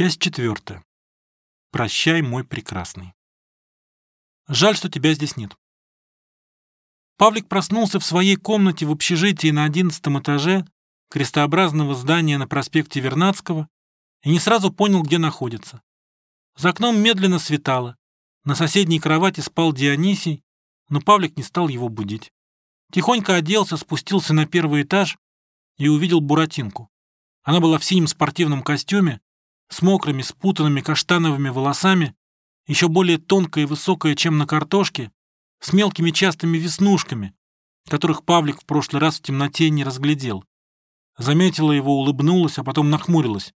Часть четвертая. Прощай, мой прекрасный. Жаль, что тебя здесь нет. Павлик проснулся в своей комнате в общежитии на одиннадцатом этаже крестообразного здания на проспекте Вернадского и не сразу понял, где находится. За окном медленно светало. На соседней кровати спал Дионисий, но Павлик не стал его будить. Тихонько оделся, спустился на первый этаж и увидел Буратинку. Она была в синем спортивном костюме, с мокрыми, спутанными каштановыми волосами, еще более тонкая и высокая, чем на картошке, с мелкими частыми веснушками, которых Павлик в прошлый раз в темноте не разглядел. Заметила его, улыбнулась, а потом нахмурилась.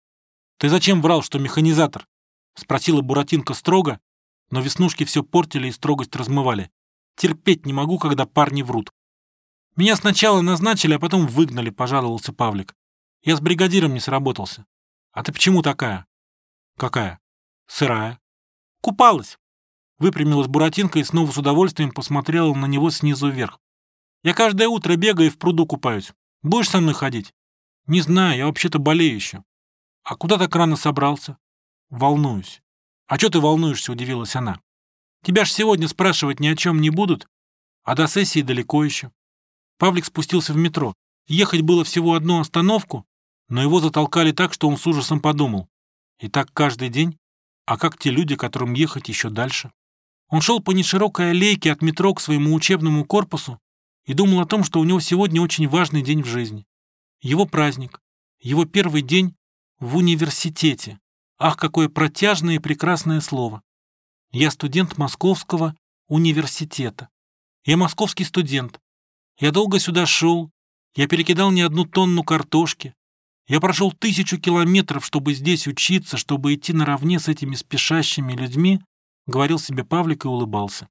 «Ты зачем врал, что механизатор?» — спросила Буратинка строго, но веснушки все портили и строгость размывали. «Терпеть не могу, когда парни врут». «Меня сначала назначили, а потом выгнали», — пожаловался Павлик. «Я с бригадиром не сработался». «А ты почему такая?» «Какая?» «Сырая». «Купалась». Выпрямилась Буратинка и снова с удовольствием посмотрела на него снизу вверх. «Я каждое утро бегаю и в пруду купаюсь. Будешь со мной ходить?» «Не знаю, я вообще-то болею еще». «А куда так рано собрался?» «Волнуюсь». «А что ты волнуешься?» — удивилась она. «Тебя ж сегодня спрашивать ни о чем не будут, а до сессии далеко еще». Павлик спустился в метро. Ехать было всего одну остановку, но его затолкали так, что он с ужасом подумал. И так каждый день? А как те люди, которым ехать еще дальше? Он шел по неширокой аллейке от метро к своему учебному корпусу и думал о том, что у него сегодня очень важный день в жизни. Его праздник, его первый день в университете. Ах, какое протяжное и прекрасное слово. Я студент Московского университета. Я московский студент. Я долго сюда шел. Я перекидал не одну тонну картошки. Я прошел тысячу километров, чтобы здесь учиться, чтобы идти наравне с этими спешащими людьми, говорил себе Павлик и улыбался.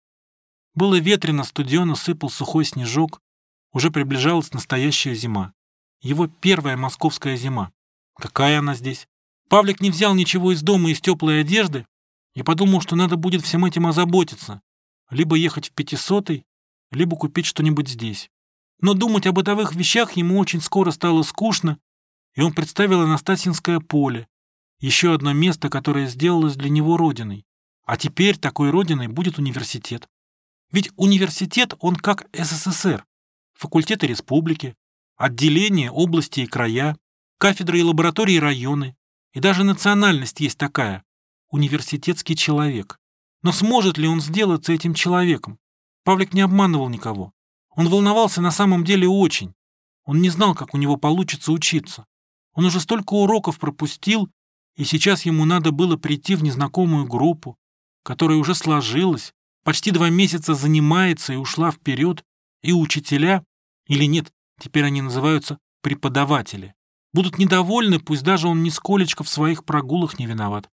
Было ветрено, студено, сыпал сухой снежок. Уже приближалась настоящая зима. Его первая московская зима. Какая она здесь? Павлик не взял ничего из дома из теплой одежды и подумал, что надо будет всем этим озаботиться. Либо ехать в пятисотый, либо купить что-нибудь здесь. Но думать о бытовых вещах ему очень скоро стало скучно, и он представил Анастасинское поле, еще одно место, которое сделалось для него родиной. А теперь такой родиной будет университет. Ведь университет, он как СССР, факультеты республики, отделения, области и края, кафедры и лаборатории районы, и даже национальность есть такая – университетский человек. Но сможет ли он сделаться этим человеком? Павлик не обманывал никого. Он волновался на самом деле очень. Он не знал, как у него получится учиться. Он уже столько уроков пропустил, и сейчас ему надо было прийти в незнакомую группу, которая уже сложилась, почти два месяца занимается и ушла вперед, и учителя, или нет, теперь они называются преподаватели, будут недовольны, пусть даже он нисколечко в своих прогулах не виноват.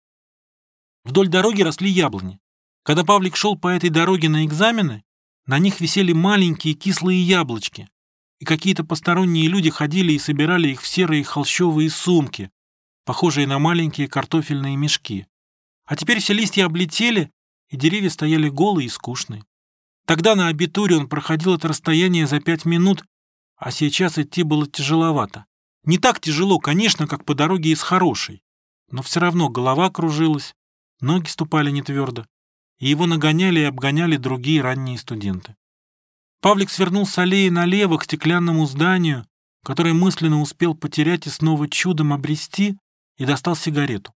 Вдоль дороги росли яблони. Когда Павлик шел по этой дороге на экзамены, на них висели маленькие кислые яблочки, и какие-то посторонние люди ходили и собирали их в серые холщовые сумки, похожие на маленькие картофельные мешки. А теперь все листья облетели, и деревья стояли голые и скучные. Тогда на абитуре он проходил это расстояние за пять минут, а сейчас идти было тяжеловато. Не так тяжело, конечно, как по дороге из хорошей, но все равно голова кружилась, ноги ступали не твердо, и его нагоняли и обгоняли другие ранние студенты. Павлик свернул с аллеи налево к стеклянному зданию, которое мысленно успел потерять и снова чудом обрести, и достал сигарету.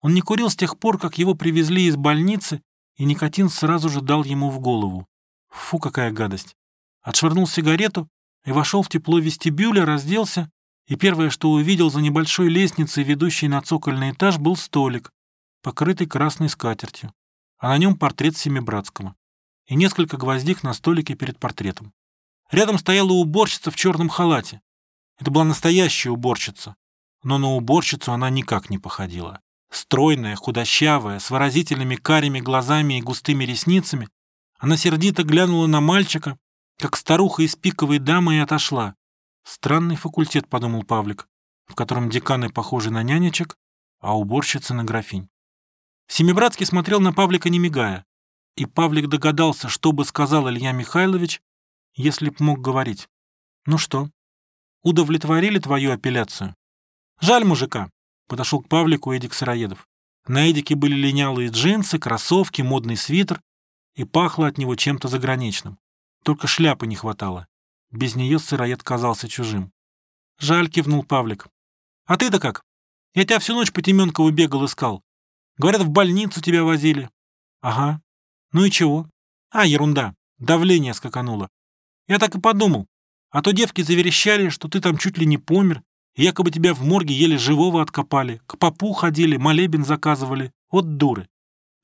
Он не курил с тех пор, как его привезли из больницы, и никотин сразу же дал ему в голову. Фу, какая гадость. Отшвырнул сигарету и вошел в тепло вестибюля, разделся, и первое, что увидел за небольшой лестницей, ведущей на цокольный этаж, был столик, покрытый красной скатертью, а на нем портрет Семибратского и несколько гвоздик на столике перед портретом. Рядом стояла уборщица в черном халате. Это была настоящая уборщица, но на уборщицу она никак не походила. Стройная, худощавая, с выразительными карими глазами и густыми ресницами, она сердито глянула на мальчика, как старуха из пиковой дамы, и отошла. «Странный факультет», — подумал Павлик, в котором деканы похожи на нянечек, а уборщицы на графинь. Семибратский смотрел на Павлика, не мигая и Павлик догадался, что бы сказал Илья Михайлович, если б мог говорить. «Ну что, удовлетворили твою апелляцию?» «Жаль мужика», — подошел к Павлику Эдик Сыроедов. На Эдике были линялые джинсы, кроссовки, модный свитер, и пахло от него чем-то заграничным. Только шляпы не хватало. Без нее сыроед казался чужим. «Жаль», — кивнул Павлик. «А ты-то как? Я тебя всю ночь по Теменкову бегал искал. Говорят, в больницу тебя возили». «Ага. Ну и чего?» «А, ерунда. Давление скакануло. Я так и подумал. А то девки заверещали, что ты там чуть ли не помер, и якобы тебя в морге еле живого откопали, к попу ходили, молебен заказывали. Вот дуры.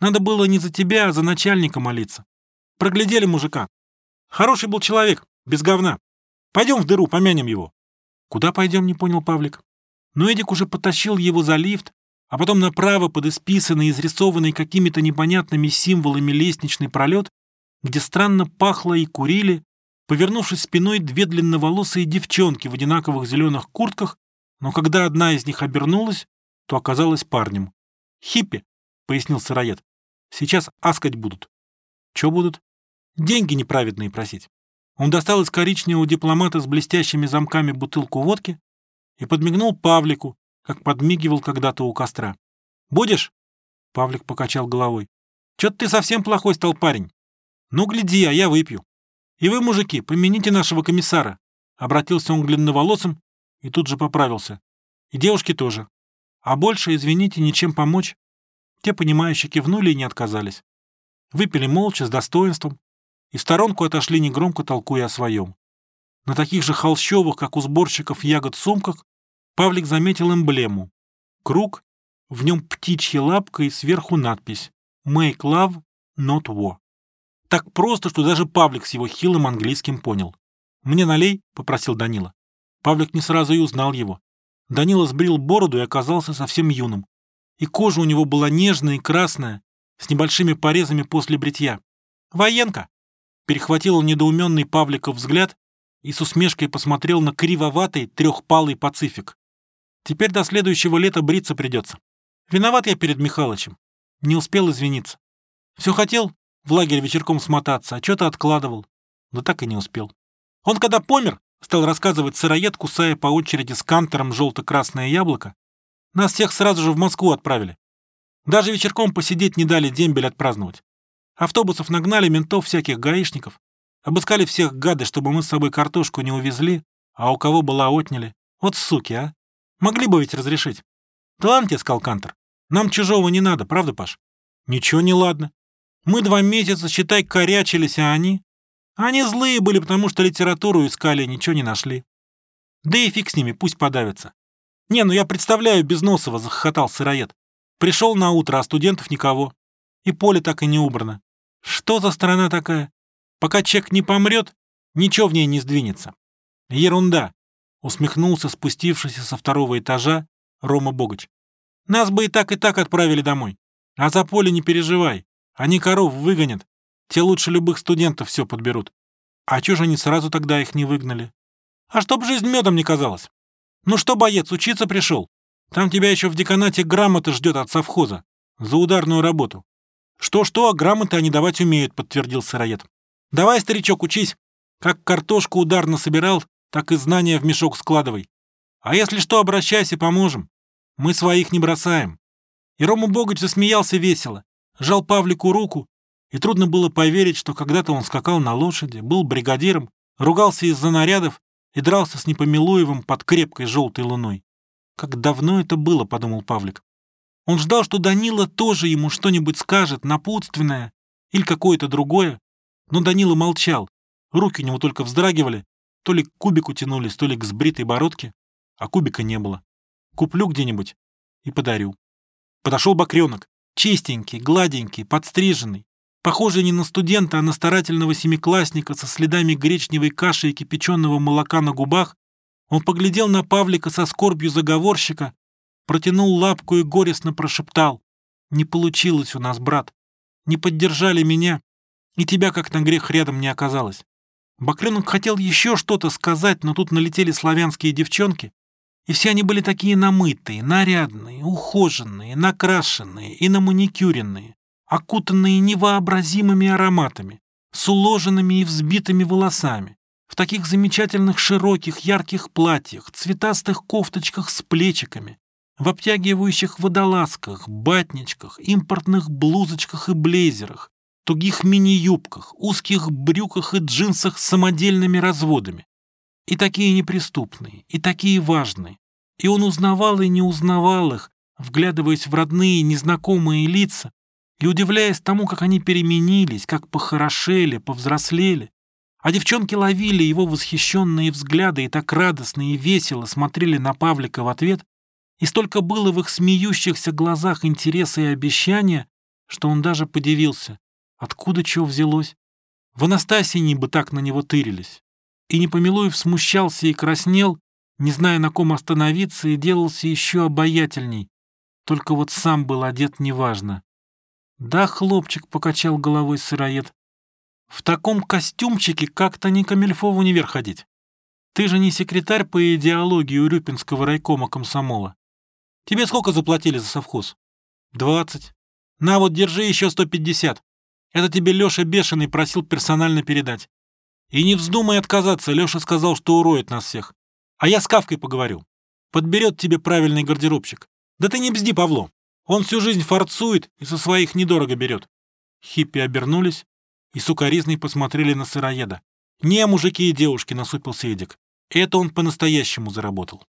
Надо было не за тебя, а за начальника молиться. Проглядели мужика. Хороший был человек, без говна. Пойдем в дыру, помянем его. Куда пойдем, не понял Павлик. Но Эдик уже потащил его за лифт, а потом направо под исписанный, изрисованный какими-то непонятными символами лестничный пролет, где странно пахло и курили, повернувшись спиной две длинноволосые девчонки в одинаковых зеленых куртках, но когда одна из них обернулась, то оказалась парнем. «Хиппи», — пояснил сыроед, — «сейчас аскать будут». «Чё будут?» «Деньги неправедные просить». Он достал из коричневого дипломата с блестящими замками бутылку водки и подмигнул Павлику, как подмигивал когда-то у костра. «Будешь?» Павлик покачал головой. «Чё-то ты совсем плохой стал парень. Ну, гляди, а я выпью. И вы, мужики, помяните нашего комиссара». Обратился он к длинноволосым и тут же поправился. И девушки тоже. А больше, извините, ничем помочь. Те, понимающие, кивнули и не отказались. Выпили молча, с достоинством, и в сторонку отошли негромко толкуя о своем. На таких же холщовых, как у сборщиков ягод, сумках Павлик заметил эмблему. Круг, в нем птичья лапка и сверху надпись «Make love, not war». Так просто, что даже Павлик с его хилым английским понял. «Мне налей?» — попросил Данила. Павлик не сразу и узнал его. Данила сбрил бороду и оказался совсем юным. И кожа у него была нежная и красная, с небольшими порезами после бритья. «Военка!» Перехватил недоуменный Павликов взгляд и с усмешкой посмотрел на кривоватый трехпалый пацифик. Теперь до следующего лета бриться придется. Виноват я перед Михалычем. Не успел извиниться. Все хотел в лагерь вечерком смотаться, а что-то откладывал. Да так и не успел. Он когда помер, стал рассказывать сыроед, кусая по очереди с кантером желто-красное яблоко, нас всех сразу же в Москву отправили. Даже вечерком посидеть не дали дембель отпраздновать. Автобусов нагнали, ментов всяких, гаишников. Обыскали всех гады, чтобы мы с собой картошку не увезли, а у кого была отняли. Вот суки, а. Могли бы ведь разрешить. Ладно тебе, сказал Кантер. Нам чужого не надо, правда, Паш? Ничего не ладно. Мы два месяца, считай, корячились, а они... Они злые были, потому что литературу искали, ничего не нашли. Да и фиг с ними, пусть подавятся. Не, ну я представляю Безносова, захохотал сыроед. Пришел на утро, а студентов никого. И поле так и не убрано. Что за страна такая? Пока человек не помрет, ничего в ней не сдвинется. Ерунда, усмехнулся спустившийся со второго этажа Рома Богач. Нас бы и так, и так отправили домой. А за поле не переживай. Они коров выгонят, те лучше любых студентов все подберут. А чё же они сразу тогда их не выгнали? А чтоб жизнь медом не казалась. Ну что, боец, учиться пришел? Там тебя еще в деканате грамота ждет от совхоза. За ударную работу. Что-что, а грамоты они давать умеют, подтвердил сыроед. Давай, старичок, учись. Как картошку ударно собирал, так и знания в мешок складывай. А если что, обращайся, поможем. Мы своих не бросаем. И Рома Богач засмеялся весело, жал Павлику руку и трудно было поверить, что когда-то он скакал на лошади, был бригадиром, ругался из-за нарядов и дрался с Непомилуевым под крепкой желтой луной. «Как давно это было», — подумал Павлик. Он ждал, что Данила тоже ему что-нибудь скажет, напутственное или какое-то другое, но Данила молчал, руки у него только вздрагивали, то ли к кубику тянулись, то ли к сбритой бородке, а кубика не было. Куплю где-нибудь и подарю. Подошел бакренок, чистенький, гладенький, подстриженный, Похожий не на студента, а на старательного семиклассника со следами гречневой каши и кипяченого молока на губах, он поглядел на Павлика со скорбью заговорщика, протянул лапку и горестно прошептал. «Не получилось у нас, брат. Не поддержали меня, и тебя, как на грех, рядом не оказалось». Бакренок хотел еще что-то сказать, но тут налетели славянские девчонки, и все они были такие намытые, нарядные, ухоженные, накрашенные и наманикюренные окутанные невообразимыми ароматами, с уложенными и взбитыми волосами, в таких замечательных широких ярких платьях, цветастых кофточках с плечиками, в обтягивающих водолазках, батничках, импортных блузочках и блейзерах, тугих мини-юбках, узких брюках и джинсах с самодельными разводами. И такие неприступные, и такие важные. И он узнавал и не узнавал их, вглядываясь в родные незнакомые лица и удивляясь тому, как они переменились, как похорошели, повзрослели. А девчонки ловили его восхищенные взгляды и так радостно и весело смотрели на Павлика в ответ, и столько было в их смеющихся глазах интереса и обещания, что он даже подивился, откуда чего взялось. В Анастасии бы так на него тырились. И Непомилуев смущался и краснел, не зная, на ком остановиться, и делался еще обаятельней. Только вот сам был одет неважно. «Да, хлопчик», — покачал головой сыроед, в таком костюмчике как-то не Камильфо в универ ходить. Ты же не секретарь по идеологии Урюпинского райкома комсомола. Тебе сколько заплатили за совхоз? Двадцать. На вот, держи еще сто пятьдесят. Это тебе Леша Бешеный просил персонально передать. И не вздумай отказаться, Леша сказал, что уроет нас всех. А я с Кавкой поговорю. Подберет тебе правильный гардеробщик. Да ты не бзди, Павло. Он всю жизнь форцует и со своих недорого берет. Хиппи обернулись и сукоризной посмотрели на сыроеда. «Не, мужики и девушки», — насупился Эдик. «Это он по-настоящему заработал».